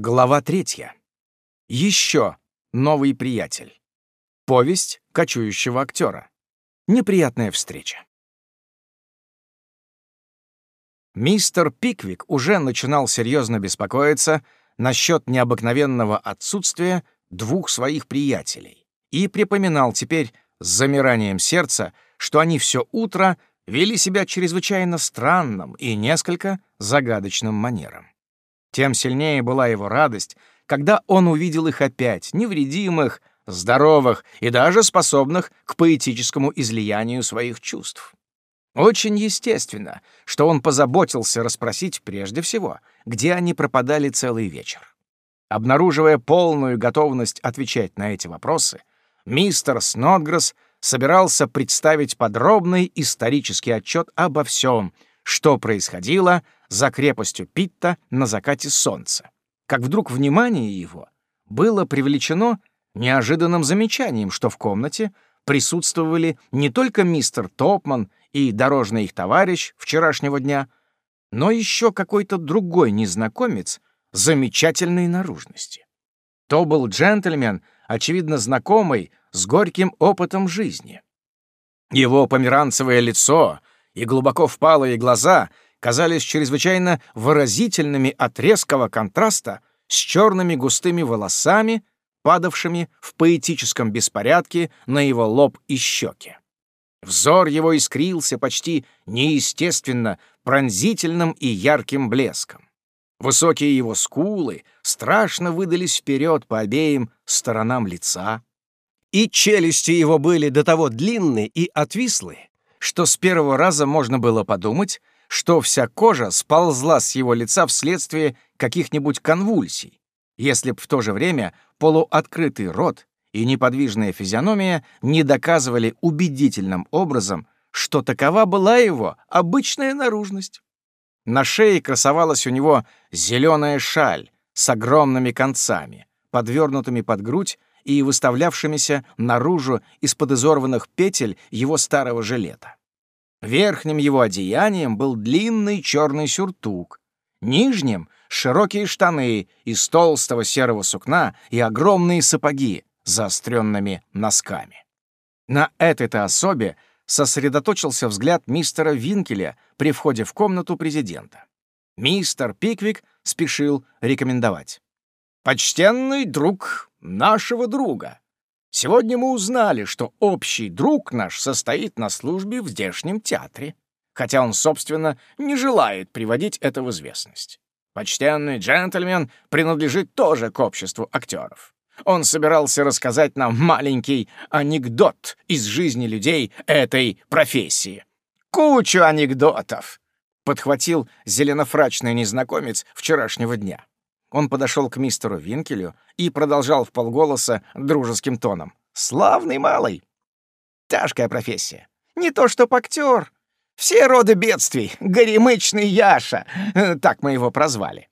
Глава третья. Еще новый приятель. Повесть кочующего актера. Неприятная встреча. Мистер Пиквик уже начинал серьезно беспокоиться насчет необыкновенного отсутствия двух своих приятелей и припоминал теперь с замиранием сердца, что они все утро вели себя чрезвычайно странным и несколько загадочным манером. Тем сильнее была его радость, когда он увидел их опять, невредимых, здоровых и даже способных к поэтическому излиянию своих чувств. Очень естественно, что он позаботился расспросить прежде всего, где они пропадали целый вечер. Обнаруживая полную готовность отвечать на эти вопросы, мистер Снотгресс собирался представить подробный исторический отчет обо всем, что происходило за крепостью Питта на закате солнца, как вдруг внимание его было привлечено неожиданным замечанием, что в комнате присутствовали не только мистер Топман и дорожный их товарищ вчерашнего дня, но еще какой-то другой незнакомец замечательной наружности. То был джентльмен, очевидно знакомый с горьким опытом жизни. Его померанцевое лицо и глубоко впалые глаза казались чрезвычайно выразительными от резкого контраста с черными густыми волосами, падавшими в поэтическом беспорядке на его лоб и щеки. Взор его искрился почти неестественно пронзительным и ярким блеском. Высокие его скулы страшно выдались вперед по обеим сторонам лица, и челюсти его были до того длинные и отвислые, что с первого раза можно было подумать, что вся кожа сползла с его лица вследствие каких-нибудь конвульсий, если б в то же время полуоткрытый рот и неподвижная физиономия не доказывали убедительным образом, что такова была его обычная наружность. На шее красовалась у него зеленая шаль с огромными концами, подвернутыми под грудь и выставлявшимися наружу из-под изорванных петель его старого жилета. Верхним его одеянием был длинный черный сюртук, нижним — широкие штаны из толстого серого сукна и огромные сапоги с заостренными носками. На этой-то особе сосредоточился взгляд мистера Винкеля при входе в комнату президента. Мистер Пиквик спешил рекомендовать. «Почтенный друг нашего друга, Сегодня мы узнали, что общий друг наш состоит на службе в здешнем театре, хотя он, собственно, не желает приводить это в известность. Почтенный джентльмен принадлежит тоже к обществу актеров. Он собирался рассказать нам маленький анекдот из жизни людей этой профессии. «Кучу анекдотов!» — подхватил зеленофрачный незнакомец вчерашнего дня. Он подошел к мистеру Винкелю и продолжал в полголоса дружеским тоном. «Славный малый! Тяжкая профессия. Не то что актер. Все роды бедствий. Горемычный Яша. Так мы его прозвали».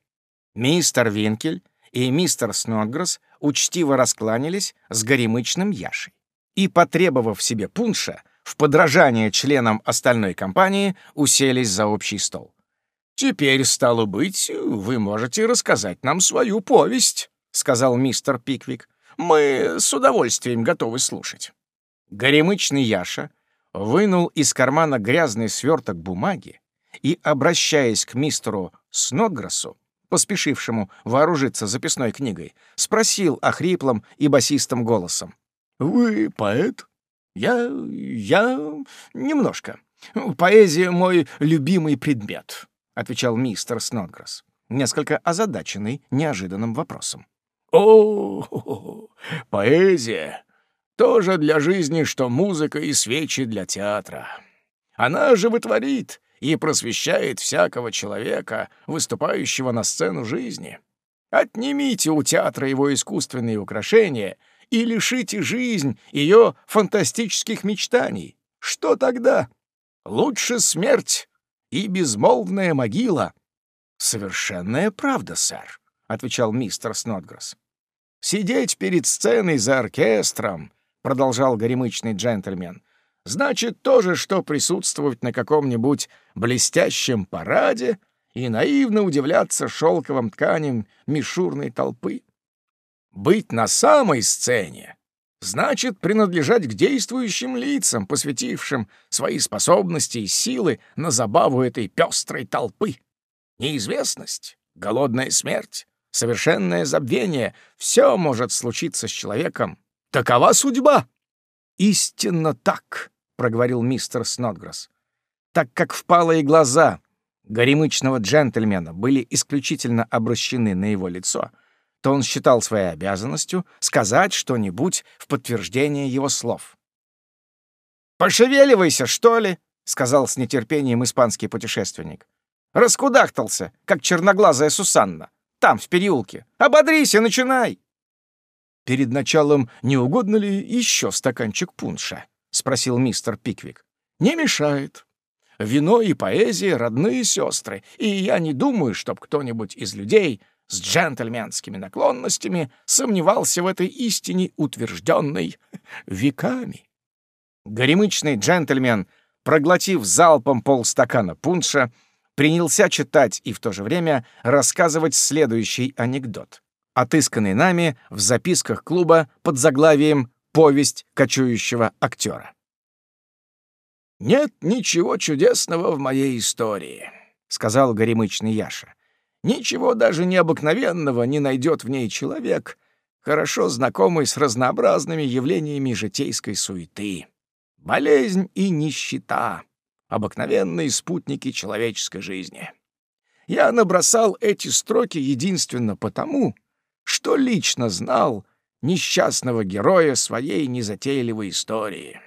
Мистер Винкель и мистер Снодгресс учтиво раскланялись с горемычным Яшей и, потребовав себе пунша, в подражание членам остальной компании уселись за общий стол. «Теперь, стало быть, вы можете рассказать нам свою повесть», — сказал мистер Пиквик. «Мы с удовольствием готовы слушать». Горемычный Яша вынул из кармана грязный сверток бумаги и, обращаясь к мистеру Снодграссу, поспешившему вооружиться записной книгой, спросил охриплым и басистым голосом. «Вы поэт?» «Я... я... немножко. Поэзия — мой любимый предмет отвечал мистер Снодгресс, несколько озадаченный неожиданным вопросом. «О, поэзия! Тоже для жизни, что музыка и свечи для театра. Она животворит и просвещает всякого человека, выступающего на сцену жизни. Отнимите у театра его искусственные украшения и лишите жизнь ее фантастических мечтаний. Что тогда? Лучше смерть, и безмолвная могила». «Совершенная правда, сэр», — отвечал мистер Снотгресс. «Сидеть перед сценой за оркестром», — продолжал горемычный джентльмен, «значит то же, что присутствовать на каком-нибудь блестящем параде и наивно удивляться шелковым тканям мишурной толпы. Быть на самой сцене значит принадлежать к действующим лицам, посвятившим свои способности и силы на забаву этой пестрой толпы. Неизвестность, голодная смерть, совершенное забвение — все может случиться с человеком. Такова судьба. «Истинно так», — проговорил мистер Снотгресс. Так как впалые глаза горемычного джентльмена были исключительно обращены на его лицо, то он считал своей обязанностью сказать что-нибудь в подтверждение его слов. «Пошевеливайся, что ли?» — сказал с нетерпением испанский путешественник. «Раскудахтался, как черноглазая Сусанна. Там, в переулке. Ободрись и начинай!» «Перед началом не угодно ли еще стаканчик пунша?» — спросил мистер Пиквик. «Не мешает. Вино и поэзия — родные сестры, и я не думаю, чтоб кто-нибудь из людей с джентльменскими наклонностями сомневался в этой истине, утвержденной веками. Горемычный джентльмен, проглотив залпом полстакана пунша, принялся читать и в то же время рассказывать следующий анекдот, отысканный нами в записках клуба под заглавием «Повесть кочующего актера». «Нет ничего чудесного в моей истории», — сказал горемычный Яша. «Ничего даже необыкновенного не найдет в ней человек, хорошо знакомый с разнообразными явлениями житейской суеты. Болезнь и нищета — обыкновенные спутники человеческой жизни. Я набросал эти строки единственно потому, что лично знал несчастного героя своей незатейливой истории».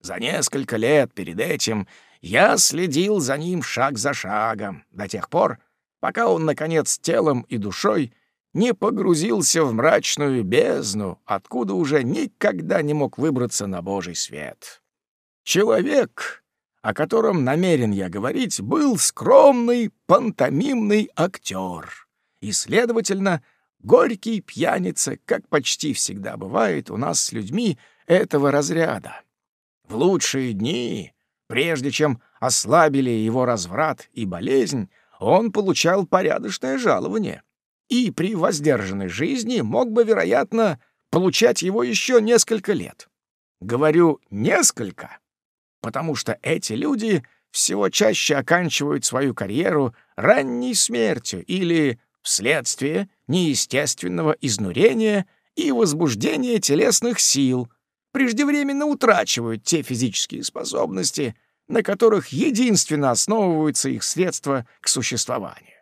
За несколько лет перед этим я следил за ним шаг за шагом, до тех пор, пока он, наконец, телом и душой не погрузился в мрачную бездну, откуда уже никогда не мог выбраться на Божий свет. Человек, о котором намерен я говорить, был скромный пантомимный актер и, следовательно, горький пьяница, как почти всегда бывает у нас с людьми этого разряда. В лучшие дни, прежде чем ослабили его разврат и болезнь, он получал порядочное жалование и при воздержанной жизни мог бы, вероятно, получать его еще несколько лет. Говорю «несколько», потому что эти люди всего чаще оканчивают свою карьеру ранней смертью или вследствие неестественного изнурения и возбуждения телесных сил — преждевременно утрачивают те физические способности, на которых единственно основываются их средства к существованию.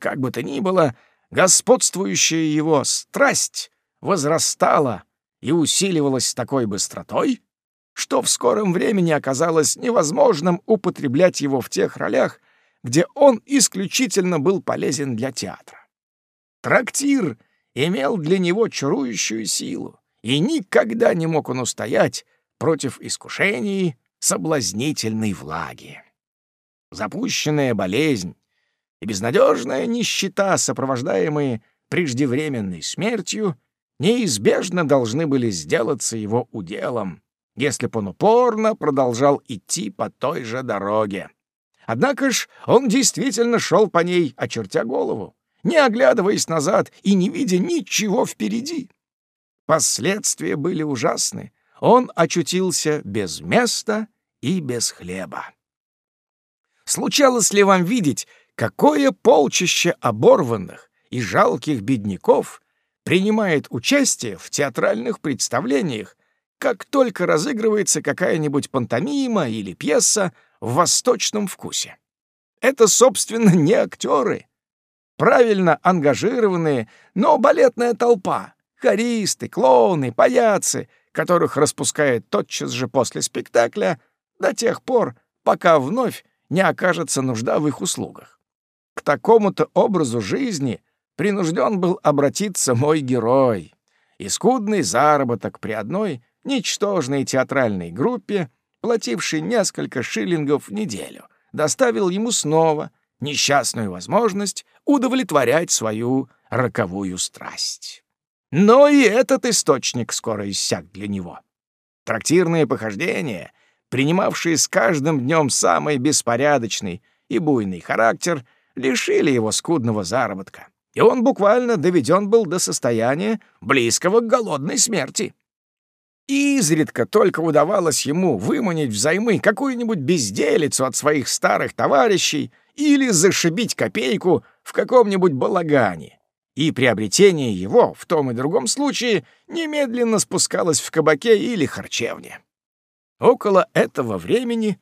Как бы то ни было, господствующая его страсть возрастала и усиливалась с такой быстротой, что в скором времени оказалось невозможным употреблять его в тех ролях, где он исключительно был полезен для театра. Трактир имел для него чарующую силу и никогда не мог он устоять против искушений соблазнительной влаги. Запущенная болезнь и безнадежная нищета, сопровождаемые преждевременной смертью, неизбежно должны были сделаться его уделом, если б он упорно продолжал идти по той же дороге. Однако ж он действительно шел по ней, очертя голову, не оглядываясь назад и не видя ничего впереди. Последствия были ужасны. Он очутился без места и без хлеба. Случалось ли вам видеть, какое полчище оборванных и жалких бедняков принимает участие в театральных представлениях, как только разыгрывается какая-нибудь пантомима или пьеса в восточном вкусе? Это, собственно, не актеры, правильно ангажированные, но балетная толпа, Хористы, клоуны, паяцы, которых распускает тотчас же после спектакля, до тех пор, пока вновь не окажется нужда в их услугах. К такому-то образу жизни принужден был обратиться мой герой. И скудный заработок при одной ничтожной театральной группе, платившей несколько шиллингов в неделю, доставил ему снова несчастную возможность удовлетворять свою роковую страсть. Но и этот источник скоро иссяк для него. Трактирные похождения, принимавшие с каждым днем самый беспорядочный и буйный характер, лишили его скудного заработка, и он буквально доведен был до состояния, близкого к голодной смерти. Изредка только удавалось ему выманить взаймы какую-нибудь безделицу от своих старых товарищей или зашибить копейку в каком-нибудь балагане. И приобретение его в том и другом случае немедленно спускалось в кабаке или харчевне. Около этого времени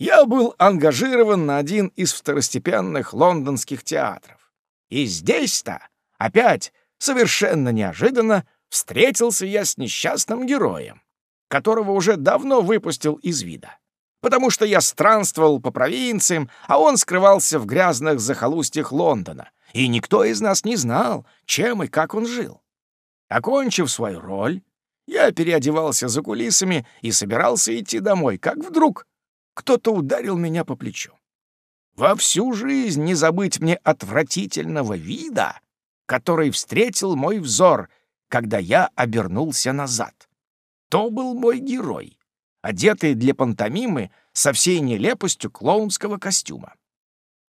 я был ангажирован на один из второстепенных лондонских театров. И здесь-то, опять, совершенно неожиданно, встретился я с несчастным героем, которого уже давно выпустил из вида. Потому что я странствовал по провинциям, а он скрывался в грязных захолустьях Лондона, и никто из нас не знал, чем и как он жил. Окончив свою роль, я переодевался за кулисами и собирался идти домой, как вдруг кто-то ударил меня по плечу. Во всю жизнь не забыть мне отвратительного вида, который встретил мой взор когда я обернулся назад. То был мой герой, одетый для пантомимы со всей нелепостью клоунского костюма.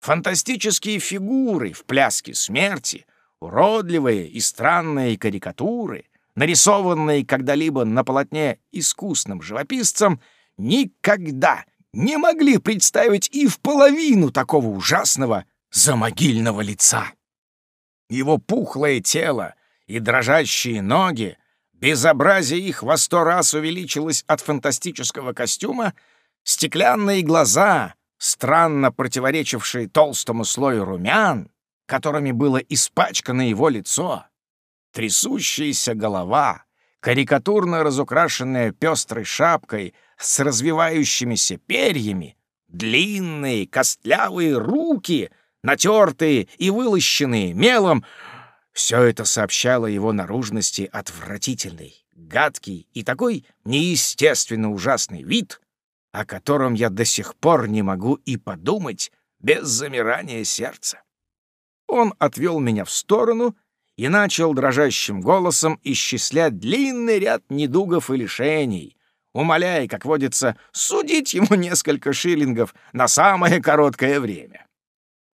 Фантастические фигуры в пляске смерти, уродливые и странные карикатуры, нарисованные когда-либо на полотне искусным живописцем, никогда не могли представить и в половину такого ужасного замогильного лица. Его пухлое тело и дрожащие ноги, безобразие их во сто раз увеличилось от фантастического костюма, стеклянные глаза, странно противоречившие толстому слою румян, которыми было испачкано его лицо, трясущаяся голова, карикатурно разукрашенная пестрой шапкой с развивающимися перьями, длинные костлявые руки, натертые и вылощенные мелом — все это сообщало его наружности отвратительный, гадкий и такой неестественно ужасный вид, о котором я до сих пор не могу и подумать без замирания сердца. Он отвел меня в сторону и начал дрожащим голосом исчислять длинный ряд недугов и лишений, умоляя, как водится, судить ему несколько шиллингов на самое короткое время.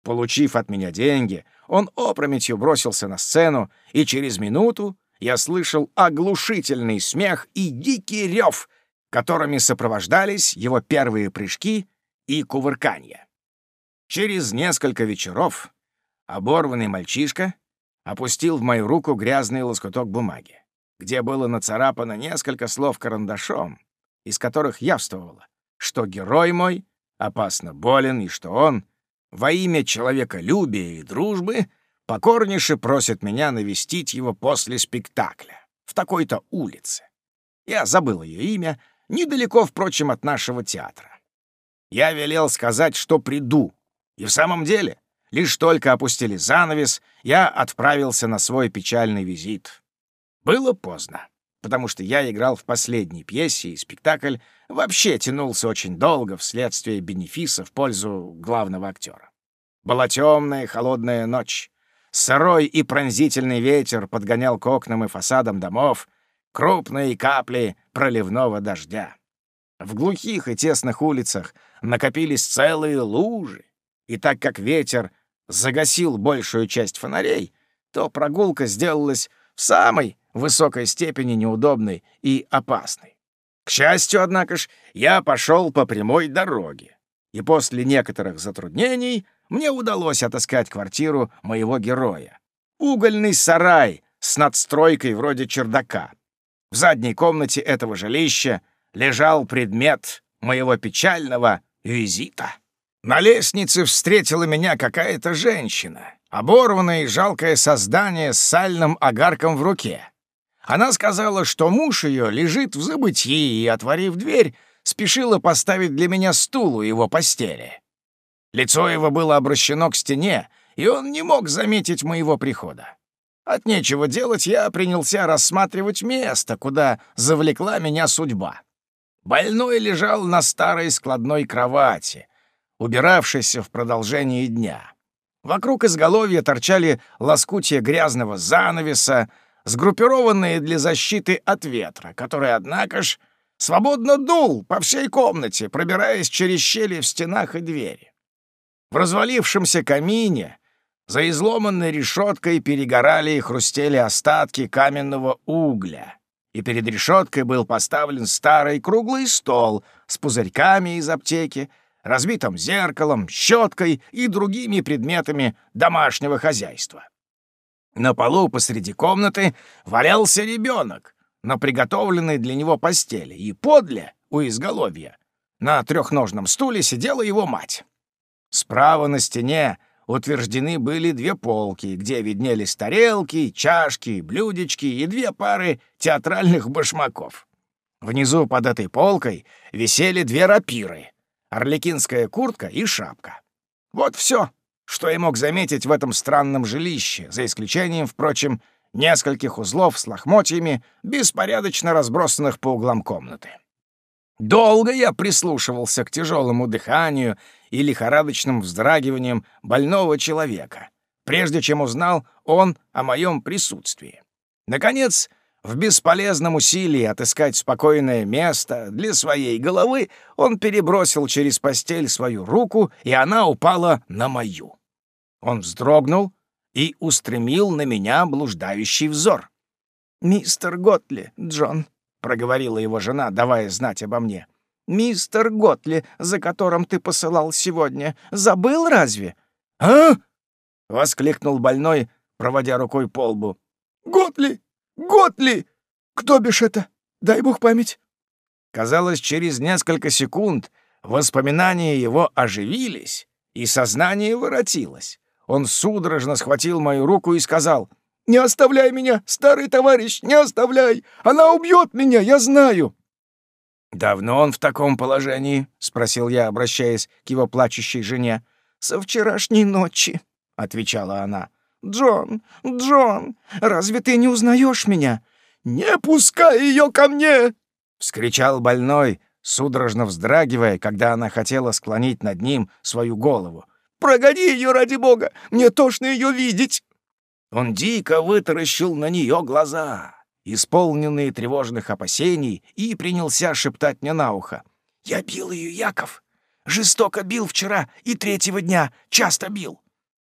Получив от меня деньги, он опрометью бросился на сцену, и через минуту я слышал оглушительный смех и дикий рев, которыми сопровождались его первые прыжки и кувырканья. Через несколько вечеров оборванный мальчишка опустил в мою руку грязный лоскуток бумаги, где было нацарапано несколько слов карандашом, из которых явствовало, что герой мой опасно болен и что он во имя человеколюбия и дружбы покорнейше просит меня навестить его после спектакля в такой-то улице. Я забыл ее имя, недалеко, впрочем, от нашего театра. Я велел сказать, что приду, и в самом деле, лишь только опустили занавес, я отправился на свой печальный визит. Было поздно, потому что я играл в последней пьесе, и спектакль вообще тянулся очень долго вследствие бенефиса в пользу главного актера. Была темная холодная ночь. Сырой и пронзительный ветер подгонял к окнам и фасадам домов крупные капли проливного дождя. В глухих и тесных улицах накопились целые лужи, и так как ветер загасил большую часть фонарей, то прогулка сделалась в самой высокой степени неудобной и опасной. К счастью, однако ж, я пошел по прямой дороге, и после некоторых затруднений мне удалось отыскать квартиру моего героя. Угольный сарай с надстройкой вроде чердака. В задней комнате этого жилища лежал предмет моего печального визита. На лестнице встретила меня какая-то женщина, оборванное и жалкое создание с сальным огарком в руке. Она сказала, что муж ее лежит в забытии и, отворив дверь, спешила поставить для меня стул у его постели. Лицо его было обращено к стене, и он не мог заметить моего прихода. От нечего делать я принялся рассматривать место, куда завлекла меня судьба. Больной лежал на старой складной кровати, убиравшейся в продолжении дня. Вокруг изголовья торчали лоскутия грязного занавеса, сгруппированные для защиты от ветра, который, однако ж, свободно дул по всей комнате, пробираясь через щели в стенах и двери. В развалившемся камине за изломанной решеткой перегорали и хрустели остатки каменного угля, и перед решеткой был поставлен старый круглый стол с пузырьками из аптеки, разбитым зеркалом, щеткой и другими предметами домашнего хозяйства. На полу посреди комнаты валялся ребенок на приготовленной для него постели, и подле, у изголовья, на трехножном стуле сидела его мать. Справа на стене утверждены были две полки, где виднелись тарелки, чашки, блюдечки и две пары театральных башмаков. Внизу под этой полкой висели две рапиры, орликинская куртка и шапка. Вот все, что я мог заметить в этом странном жилище, за исключением, впрочем, нескольких узлов с лохмотьями, беспорядочно разбросанных по углам комнаты. Долго я прислушивался к тяжелому дыханию и лихорадочным вздрагиваниям больного человека, прежде чем узнал он о моем присутствии. Наконец, в бесполезном усилии отыскать спокойное место для своей головы он перебросил через постель свою руку, и она упала на мою. Он вздрогнул и устремил на меня блуждающий взор. «Мистер Готли, Джон», проговорила его жена, давая знать обо мне. «Мистер Готли, за которым ты посылал сегодня, забыл разве?» «А?» — воскликнул больной, проводя рукой по лбу. «Готли! Готли! Кто бишь это? Дай бог память!» Казалось, через несколько секунд воспоминания его оживились, и сознание воротилось. Он судорожно схватил мою руку и сказал — не оставляй меня, старый товарищ, не оставляй! Она убьет меня, я знаю!» «Давно он в таком положении?» — спросил я, обращаясь к его плачущей жене. «Со вчерашней ночи», — отвечала она. «Джон, Джон, разве ты не узнаешь меня?» «Не пускай ее ко мне!» — вскричал больной, судорожно вздрагивая, когда она хотела склонить над ним свою голову. «Прогони ее ради бога! Мне тошно ее видеть!» Он дико вытаращил на нее глаза, исполненные тревожных опасений, и принялся шептать мне на ухо. «Я бил ее, Яков! Жестоко бил вчера и третьего дня, часто бил.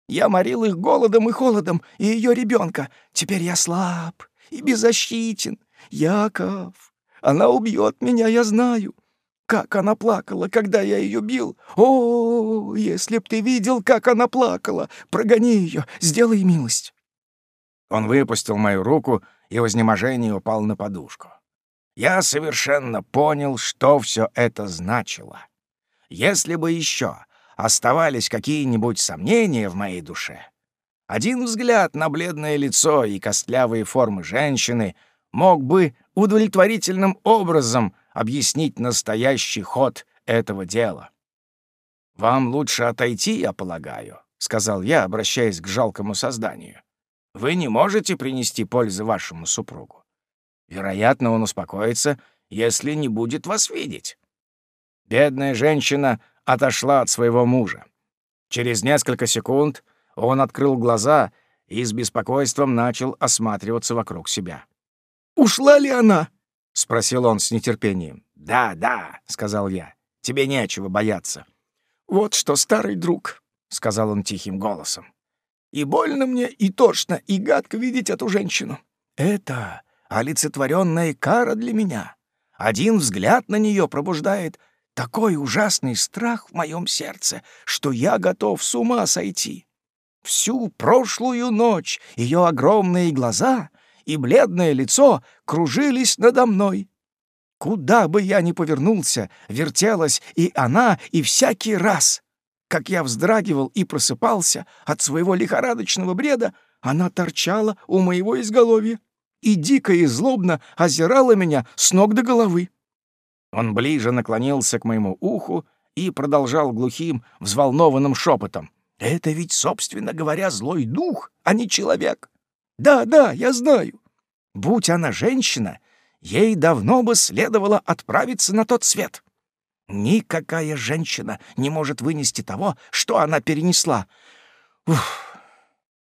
Я морил их голодом и холодом, и ее ребенка. Теперь я слаб и беззащитен. Яков, она убьет меня, я знаю. Как она плакала, когда я ее бил! О, если б ты видел, как она плакала! Прогони ее, сделай милость!» Он выпустил мою руку и в упал на подушку. Я совершенно понял, что все это значило. Если бы еще оставались какие-нибудь сомнения в моей душе, один взгляд на бледное лицо и костлявые формы женщины мог бы удовлетворительным образом объяснить настоящий ход этого дела. «Вам лучше отойти, я полагаю», — сказал я, обращаясь к жалкому созданию вы не можете принести пользы вашему супругу. Вероятно, он успокоится, если не будет вас видеть. Бедная женщина отошла от своего мужа. Через несколько секунд он открыл глаза и с беспокойством начал осматриваться вокруг себя. «Ушла ли она?» — спросил он с нетерпением. «Да, да», — сказал я, — «тебе нечего бояться». «Вот что, старый друг», — сказал он тихим голосом. И больно мне, и тошно, и гадко видеть эту женщину. Это олицетворенная кара для меня. Один взгляд на нее пробуждает такой ужасный страх в моем сердце, что я готов с ума сойти. Всю прошлую ночь ее огромные глаза и бледное лицо кружились надо мной. Куда бы я ни повернулся, вертелась и она, и всякий раз как я вздрагивал и просыпался от своего лихорадочного бреда, она торчала у моего изголовья и дико и злобно озирала меня с ног до головы. Он ближе наклонился к моему уху и продолжал глухим, взволнованным шепотом. «Это ведь, собственно говоря, злой дух, а не человек. Да, да, я знаю. Будь она женщина, ей давно бы следовало отправиться на тот свет. Никакая женщина не может вынести того, что она перенесла. Ух.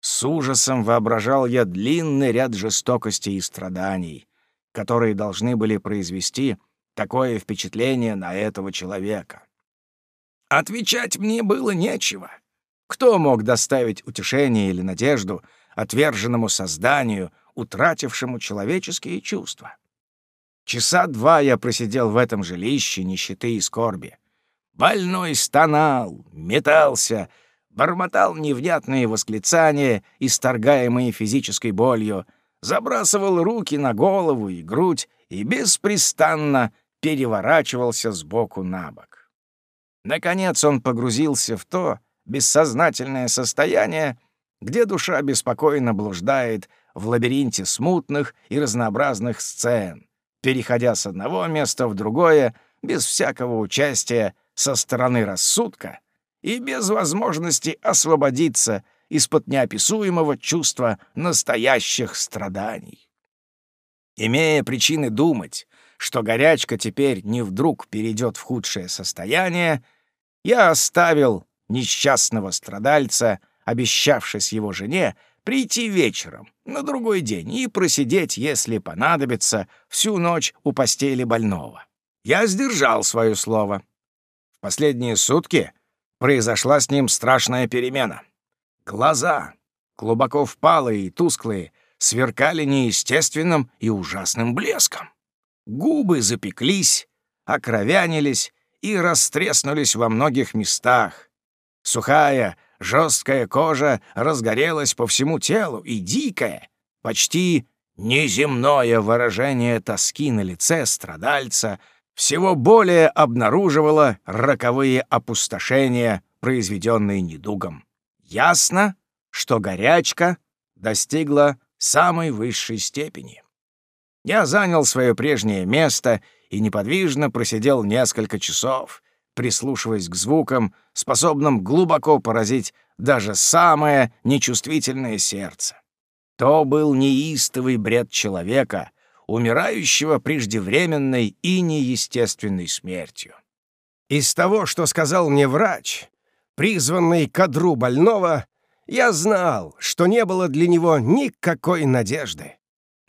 С ужасом воображал я длинный ряд жестокостей и страданий, которые должны были произвести такое впечатление на этого человека. Отвечать мне было нечего. Кто мог доставить утешение или надежду отверженному созданию, утратившему человеческие чувства? Часа два я просидел в этом жилище нищеты и скорби. Больной стонал, метался, бормотал невнятные восклицания, исторгаемые физической болью, забрасывал руки на голову и грудь и беспрестанно переворачивался с боку на бок. Наконец он погрузился в то бессознательное состояние, где душа беспокойно блуждает в лабиринте смутных и разнообразных сцен, переходя с одного места в другое без всякого участия со стороны рассудка и без возможности освободиться из-под неописуемого чувства настоящих страданий. Имея причины думать, что горячка теперь не вдруг перейдет в худшее состояние, я оставил несчастного страдальца, обещавшись его жене, прийти вечером, на другой день, и просидеть, если понадобится, всю ночь у постели больного. Я сдержал свое слово. В последние сутки произошла с ним страшная перемена. Глаза, глубоко впалые и тусклые, сверкали неестественным и ужасным блеском. Губы запеклись, окровянились и растреснулись во многих местах. Сухая, жесткая кожа разгорелась по всему телу, и дикое, почти неземное выражение тоски на лице страдальца всего более обнаруживало роковые опустошения, произведенные недугом. Ясно, что горячка достигла самой высшей степени. Я занял свое прежнее место и неподвижно просидел несколько часов, прислушиваясь к звукам, способным глубоко поразить даже самое нечувствительное сердце. То был неистовый бред человека, умирающего преждевременной и неестественной смертью. Из того, что сказал мне врач, призванный к одру больного, я знал, что не было для него никакой надежды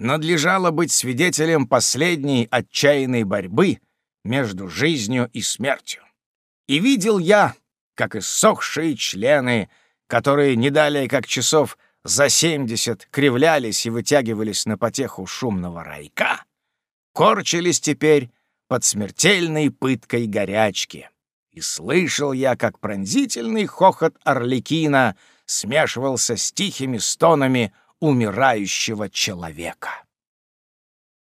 надлежало быть свидетелем последней отчаянной борьбы между жизнью и смертью. И видел я, как иссохшие члены, которые не далее как часов за семьдесят кривлялись и вытягивались на потеху шумного райка, корчились теперь под смертельной пыткой горячки. И слышал я, как пронзительный хохот Орликина смешивался с тихими стонами умирающего человека.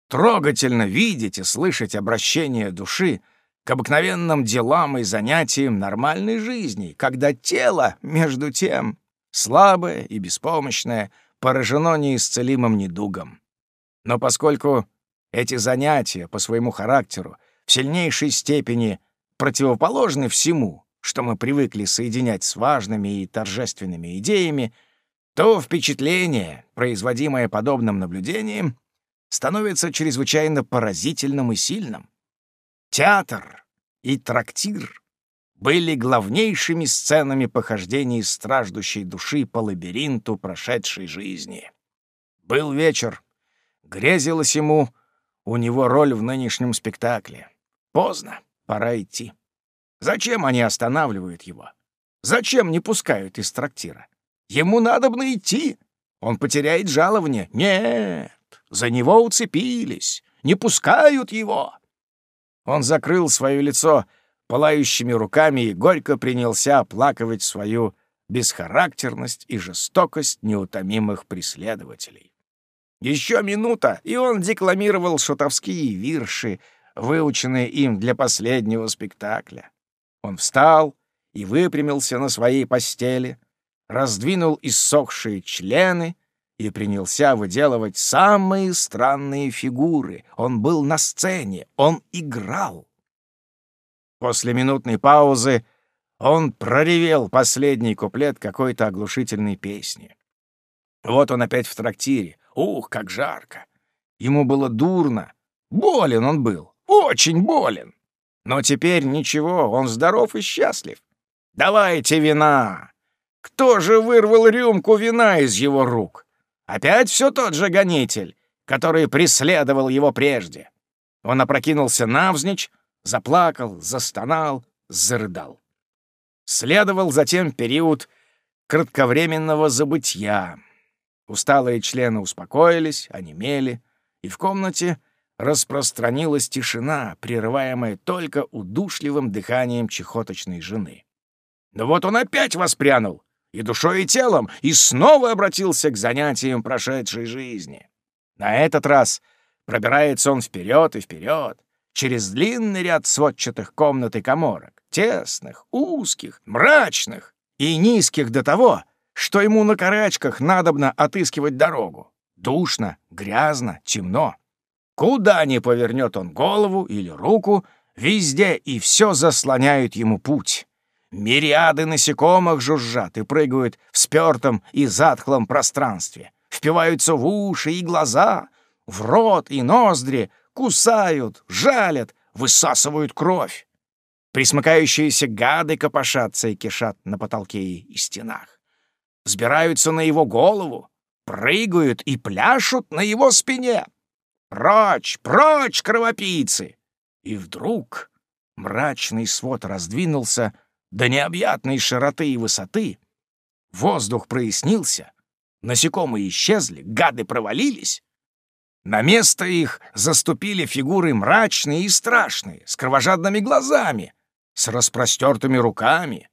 Трогательно видеть и слышать обращение души к обыкновенным делам и занятиям нормальной жизни, когда тело, между тем, слабое и беспомощное, поражено неисцелимым недугом. Но поскольку эти занятия по своему характеру в сильнейшей степени противоположны всему, что мы привыкли соединять с важными и торжественными идеями, то впечатление, производимое подобным наблюдением, становится чрезвычайно поразительным и сильным. Театр и трактир были главнейшими сценами похождений страждущей души по лабиринту прошедшей жизни. Был вечер, грезилась ему у него роль в нынешнем спектакле. Поздно, пора идти. Зачем они останавливают его? Зачем не пускают из трактира? Ему надо бы идти. Он потеряет жалование. Нет, за него уцепились, не пускают его. Он закрыл свое лицо пылающими руками и горько принялся оплакивать свою бесхарактерность и жестокость неутомимых преследователей. Еще минута, и он декламировал шутовские вирши, выученные им для последнего спектакля. Он встал и выпрямился на своей постели, раздвинул иссохшие члены и принялся выделывать самые странные фигуры. Он был на сцене, он играл. После минутной паузы он проревел последний куплет какой-то оглушительной песни. Вот он опять в трактире. Ух, как жарко! Ему было дурно. Болен он был, очень болен. Но теперь ничего, он здоров и счастлив. «Давайте вина!» Кто же вырвал рюмку вина из его рук? Опять все тот же гонитель, который преследовал его прежде. Он опрокинулся навзничь, заплакал, застонал, зарыдал. Следовал затем период кратковременного забытья. Усталые члены успокоились, онемели, и в комнате распространилась тишина, прерываемая только удушливым дыханием чехоточной жены. Но вот он опять воспрянул, и душой, и телом, и снова обратился к занятиям прошедшей жизни. На этот раз пробирается он вперед и вперед, через длинный ряд сводчатых комнат и коморок, тесных, узких, мрачных и низких до того, что ему на карачках надобно отыскивать дорогу. Душно, грязно, темно. Куда ни повернет он голову или руку, везде и все заслоняют ему путь. Мириады насекомых жужжат и прыгают в спёртом и затхлом пространстве, впиваются в уши и глаза, в рот и ноздри, кусают, жалят, высасывают кровь. Присмыкающиеся гады копошатся и кишат на потолке и стенах. Сбираются на его голову, прыгают и пляшут на его спине. Прочь, прочь, кровопийцы! И вдруг мрачный свод раздвинулся, до необъятной широты и высоты. Воздух прояснился, насекомые исчезли, гады провалились. На место их заступили фигуры мрачные и страшные, с кровожадными глазами, с распростертыми руками.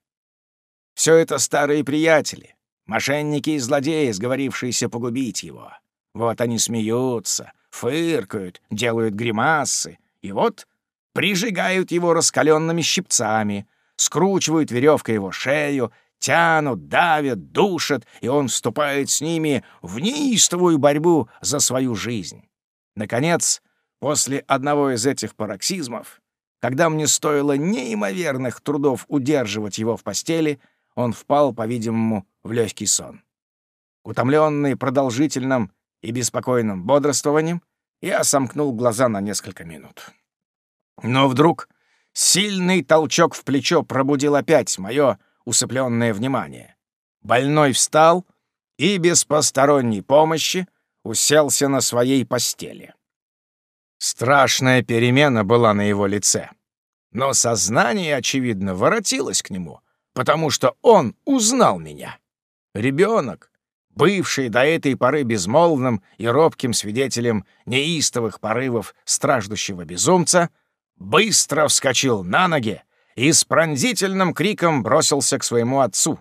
Все это старые приятели, мошенники и злодеи, сговорившиеся погубить его. Вот они смеются, фыркают, делают гримасы, и вот прижигают его раскаленными щипцами, скручивают веревкой его шею, тянут, давят, душат, и он вступает с ними в неистовую борьбу за свою жизнь. Наконец, после одного из этих пароксизмов, когда мне стоило неимоверных трудов удерживать его в постели, он впал, по-видимому, в легкий сон. Утомленный продолжительным и беспокойным бодрствованием, я сомкнул глаза на несколько минут. Но вдруг Сильный толчок в плечо пробудил опять мое усыпленное внимание. Больной встал и без посторонней помощи уселся на своей постели. Страшная перемена была на его лице. Но сознание, очевидно, воротилось к нему, потому что он узнал меня. Ребенок, бывший до этой поры безмолвным и робким свидетелем неистовых порывов страждущего безумца — быстро вскочил на ноги и с пронзительным криком бросился к своему отцу.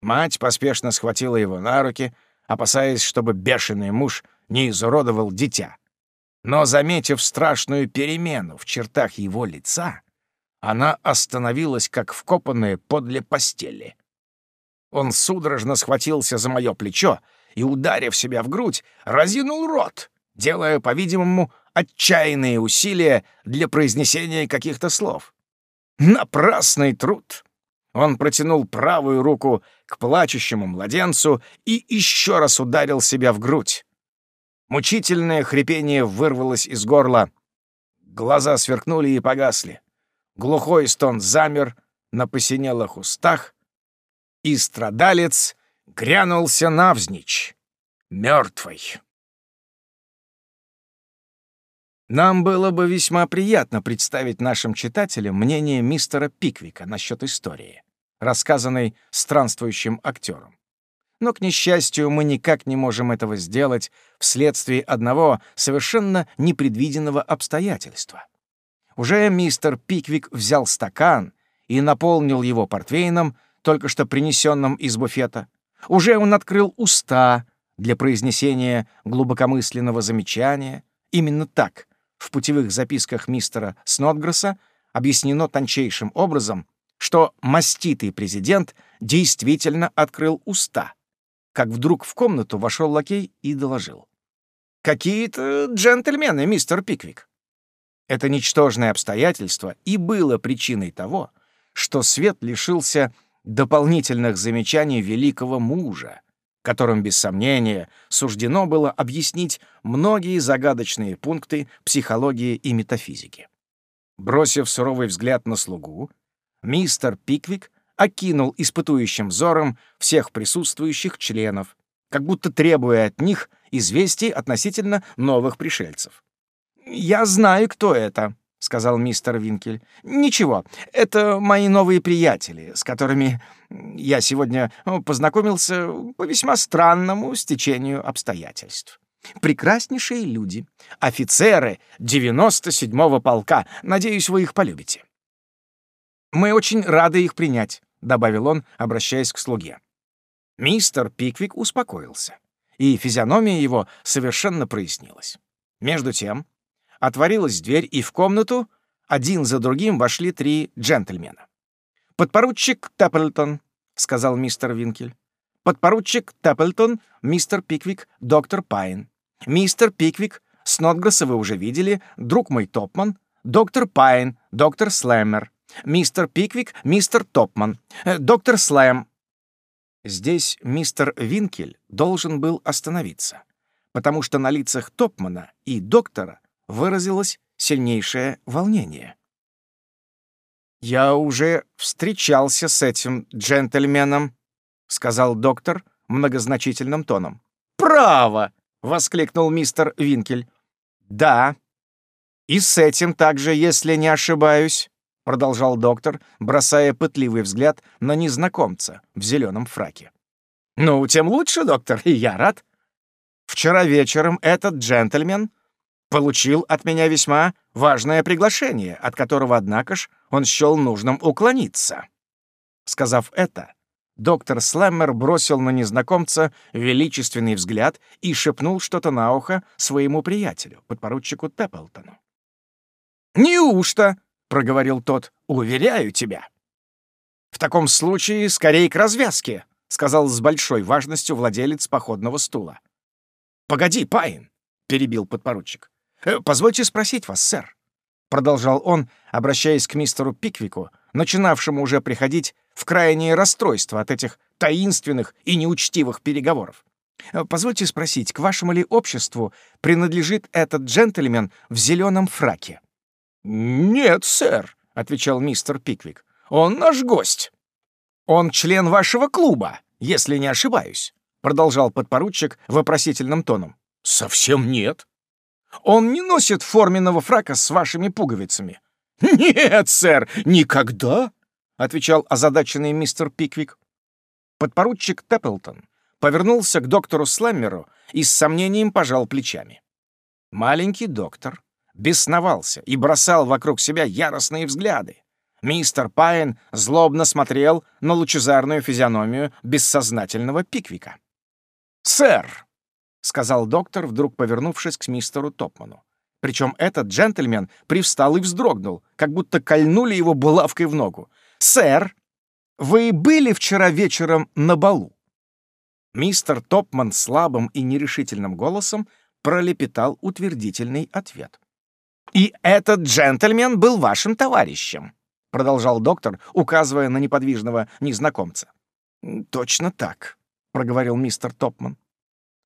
Мать поспешно схватила его на руки, опасаясь, чтобы бешеный муж не изуродовал дитя. Но, заметив страшную перемену в чертах его лица, она остановилась, как вкопанная подле постели. Он судорожно схватился за мое плечо и, ударив себя в грудь, разинул рот, делая, по-видимому, отчаянные усилия для произнесения каких-то слов. Напрасный труд! Он протянул правую руку к плачущему младенцу и еще раз ударил себя в грудь. Мучительное хрипение вырвалось из горла. Глаза сверкнули и погасли. Глухой стон замер на посинелых устах, и страдалец грянулся навзничь, мертвый. Нам было бы весьма приятно представить нашим читателям мнение мистера Пиквика насчет истории, рассказанной странствующим актером. Но, к несчастью, мы никак не можем этого сделать вследствие одного совершенно непредвиденного обстоятельства. Уже мистер Пиквик взял стакан и наполнил его портвейном, только что принесенным из буфета. Уже он открыл уста для произнесения глубокомысленного замечания. Именно так в путевых записках мистера Снотгресса объяснено тончайшим образом, что маститый президент действительно открыл уста, как вдруг в комнату вошел лакей и доложил. «Какие-то джентльмены, мистер Пиквик». Это ничтожное обстоятельство и было причиной того, что Свет лишился дополнительных замечаний великого мужа, которым, без сомнения, суждено было объяснить многие загадочные пункты психологии и метафизики. Бросив суровый взгляд на слугу, мистер Пиквик окинул испытующим взором всех присутствующих членов, как будто требуя от них известий относительно новых пришельцев. «Я знаю, кто это», — сказал мистер Винкель. «Ничего, это мои новые приятели, с которыми я сегодня познакомился по весьма странному стечению обстоятельств. Прекраснейшие люди, офицеры 97-го полка. Надеюсь, вы их полюбите». «Мы очень рады их принять», — добавил он, обращаясь к слуге. Мистер Пиквик успокоился, и физиономия его совершенно прояснилась. Между тем отворилась дверь, и в комнату один за другим вошли три джентльмена. «Подпоручик Тэпплтон», — сказал мистер Винкель. «Подпоручик Тэпплтон, мистер Пиквик, доктор Пайн. Мистер Пиквик, Снодграсса вы уже видели, друг мой Топман, доктор Пайн, доктор Слэммер. Мистер Пиквик, мистер Топман, э, доктор Слэм». Здесь мистер Винкель должен был остановиться, потому что на лицах Топмана и доктора выразилось сильнейшее волнение. «Я уже встречался с этим джентльменом», — сказал доктор многозначительным тоном. «Право!» — воскликнул мистер Винкель. «Да. И с этим также, если не ошибаюсь», — продолжал доктор, бросая пытливый взгляд на незнакомца в зеленом фраке. «Ну, тем лучше, доктор, и я рад. Вчера вечером этот джентльмен получил от меня весьма важное приглашение, от которого, однако ж, он счел нужным уклониться». Сказав это, доктор Слэммер бросил на незнакомца величественный взгляд и шепнул что-то на ухо своему приятелю, подпоручику Тэпплтону. «Неужто?» — проговорил тот. «Уверяю тебя». «В таком случае скорее к развязке», — сказал с большой важностью владелец походного стула. «Погоди, Пайн», — перебил подпоручик. «Э, «Позвольте спросить вас, сэр», — продолжал он, обращаясь к мистеру Пиквику, начинавшему уже приходить в крайнее расстройство от этих таинственных и неучтивых переговоров. «Э, «Позвольте спросить, к вашему ли обществу принадлежит этот джентльмен в зеленом фраке?» «Нет, сэр», — отвечал мистер Пиквик. «Он наш гость». «Он член вашего клуба, если не ошибаюсь», — продолжал подпоручик вопросительным тоном. «Совсем нет», он не носит форменного фрака с вашими пуговицами». «Нет, сэр, никогда!» — отвечал озадаченный мистер Пиквик. Подпоручик Тэпплтон повернулся к доктору Сламмеру и с сомнением пожал плечами. Маленький доктор бесновался и бросал вокруг себя яростные взгляды. Мистер Пайн злобно смотрел на лучезарную физиономию бессознательного Пиквика. «Сэр!» — сказал доктор, вдруг повернувшись к мистеру Топману. Причем этот джентльмен привстал и вздрогнул, как будто кольнули его булавкой в ногу. «Сэр, вы были вчера вечером на балу?» Мистер Топман слабым и нерешительным голосом пролепетал утвердительный ответ. «И этот джентльмен был вашим товарищем», — продолжал доктор, указывая на неподвижного незнакомца. «Точно так», — проговорил мистер Топман.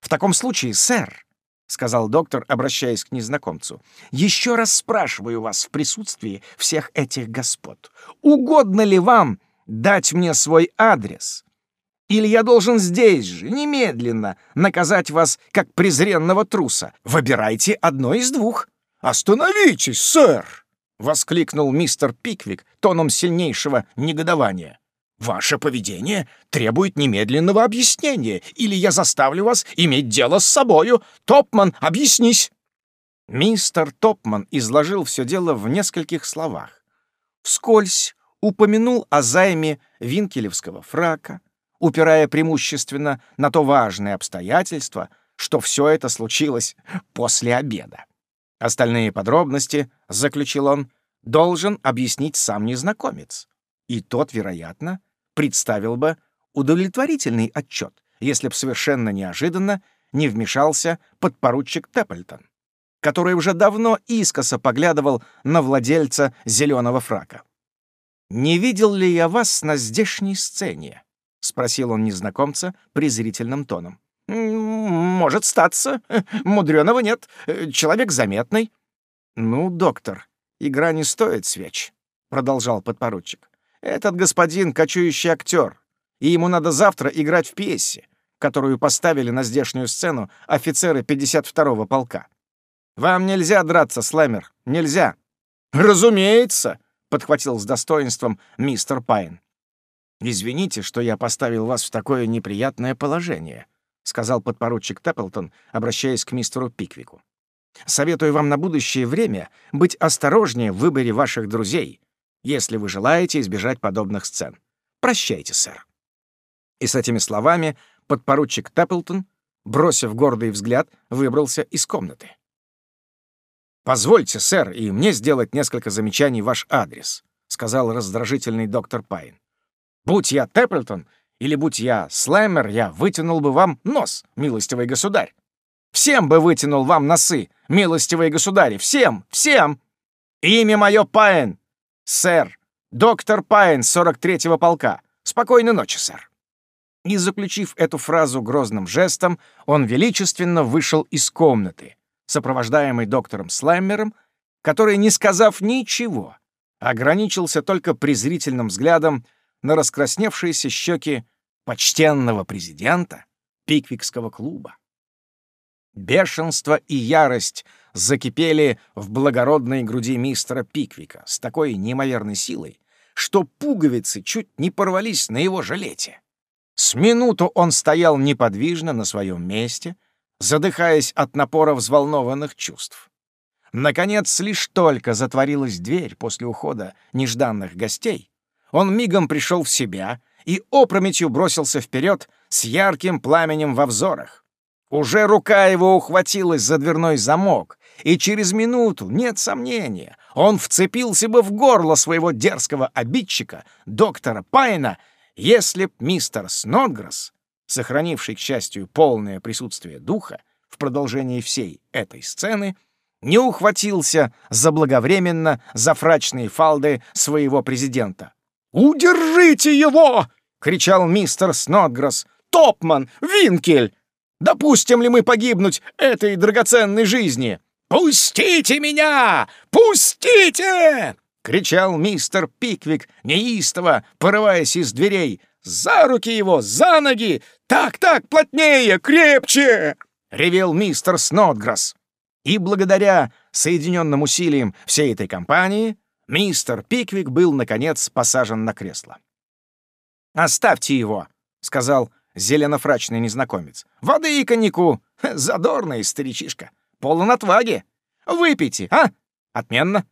«В таком случае, сэр», — сказал доктор, обращаясь к незнакомцу, «еще раз спрашиваю вас в присутствии всех этих господ, угодно ли вам дать мне свой адрес? Или я должен здесь же, немедленно, наказать вас как презренного труса? Выбирайте одно из двух». «Остановитесь, сэр!» — воскликнул мистер Пиквик тоном сильнейшего негодования. Ваше поведение требует немедленного объяснения, или я заставлю вас иметь дело с собою. Топман, объяснись!» Мистер Топман изложил все дело в нескольких словах. Вскользь упомянул о займе винкелевского фрака, упирая преимущественно на то важное обстоятельство, что все это случилось после обеда. Остальные подробности, заключил он, должен объяснить сам незнакомец. И тот, вероятно, представил бы удовлетворительный отчет, если б совершенно неожиданно не вмешался подпоручик Тэпплтон, который уже давно искоса поглядывал на владельца зеленого фрака. «Не видел ли я вас на здешней сцене?» — спросил он незнакомца презрительным тоном. «Может статься. Мудреного нет. Человек заметный». «Ну, доктор, игра не стоит свеч», — продолжал подпоручик. Этот господин — кочующий актер, и ему надо завтра играть в пьесе, которую поставили на здешнюю сцену офицеры 52-го полка. Вам нельзя драться, Слэмер, нельзя. «Разумеется!» — подхватил с достоинством мистер Пайн. «Извините, что я поставил вас в такое неприятное положение», — сказал подпоручик Тэпплтон, обращаясь к мистеру Пиквику. «Советую вам на будущее время быть осторожнее в выборе ваших друзей, если вы желаете избежать подобных сцен. Прощайте, сэр». И с этими словами подпоручик Тэпплтон, бросив гордый взгляд, выбрался из комнаты. «Позвольте, сэр, и мне сделать несколько замечаний в ваш адрес», — сказал раздражительный доктор Пайн. «Будь я Тэпплтон или будь я Слаймер, я вытянул бы вам нос, милостивый государь. Всем бы вытянул вам носы, милостивые государи, всем, всем! Имя мое Пайн, сэр, доктор Пайн 43-го полка. Спокойной ночи, сэр». И, заключив эту фразу грозным жестом, он величественно вышел из комнаты, сопровождаемый доктором Слаймером, который, не сказав ничего, ограничился только презрительным взглядом на раскрасневшиеся щеки почтенного президента Пиквикского клуба. Бешенство и ярость закипели в благородной груди мистера Пиквика с такой неимоверной силой, что пуговицы чуть не порвались на его жилете. С минуту он стоял неподвижно на своем месте, задыхаясь от напора взволнованных чувств. Наконец, лишь только затворилась дверь после ухода нежданных гостей, он мигом пришел в себя и опрометью бросился вперед с ярким пламенем во взорах. Уже рука его ухватилась за дверной замок, и через минуту, нет сомнения, он вцепился бы в горло своего дерзкого обидчика, доктора Пайна, если б мистер Снодгресс, сохранивший, к счастью, полное присутствие духа в продолжении всей этой сцены, не ухватился заблаговременно за фрачные фалды своего президента. «Удержите его!» — кричал мистер Снодгресс. «Топман! Винкель! Допустим ли мы погибнуть этой драгоценной жизни?» «Пустите меня! Пустите!» — кричал мистер Пиквик, неистово, порываясь из дверей. «За руки его! За ноги! Так-так, плотнее, крепче!» — ревел мистер Снодграсс. И благодаря соединенным усилиям всей этой компании мистер Пиквик был, наконец, посажен на кресло. «Оставьте его», — сказал зеленофрачный незнакомец. «Воды и коньяку! Задорный старичишка! Полон отваги! Выпейте, а? Отменно!»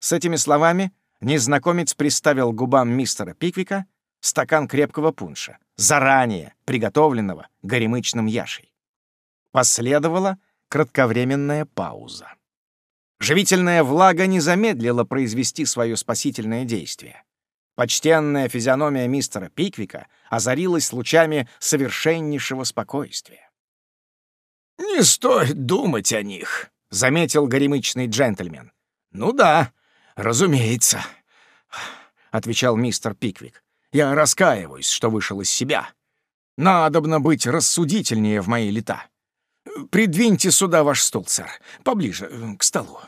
С этими словами незнакомец приставил губам мистера Пиквика стакан крепкого пунша, заранее приготовленного горемычным яшей. Последовала кратковременная пауза. Живительная влага не замедлила произвести свое спасительное действие. Почтенная физиономия мистера Пиквика озарилась лучами совершеннейшего спокойствия. «Не стоит думать о них», — заметил горемычный джентльмен. «Ну да, «Разумеется», — отвечал мистер Пиквик. «Я раскаиваюсь, что вышел из себя. Надобно быть рассудительнее в мои лета. Придвиньте сюда ваш стул, сэр, поближе, э, к столу».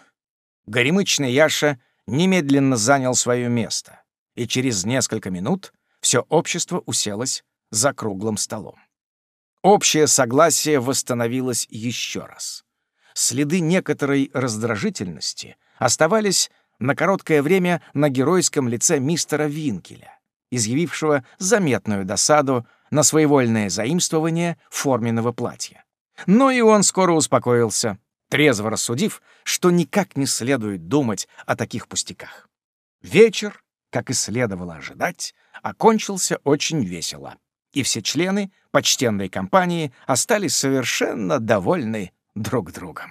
Горемычный Яша немедленно занял свое место, и через несколько минут все общество уселось за круглым столом. Общее согласие восстановилось еще раз. Следы некоторой раздражительности оставались на короткое время на геройском лице мистера Винкеля, изъявившего заметную досаду на своевольное заимствование форменного платья. Но и он скоро успокоился, трезво рассудив, что никак не следует думать о таких пустяках. Вечер, как и следовало ожидать, окончился очень весело, и все члены почтенной компании остались совершенно довольны друг другом.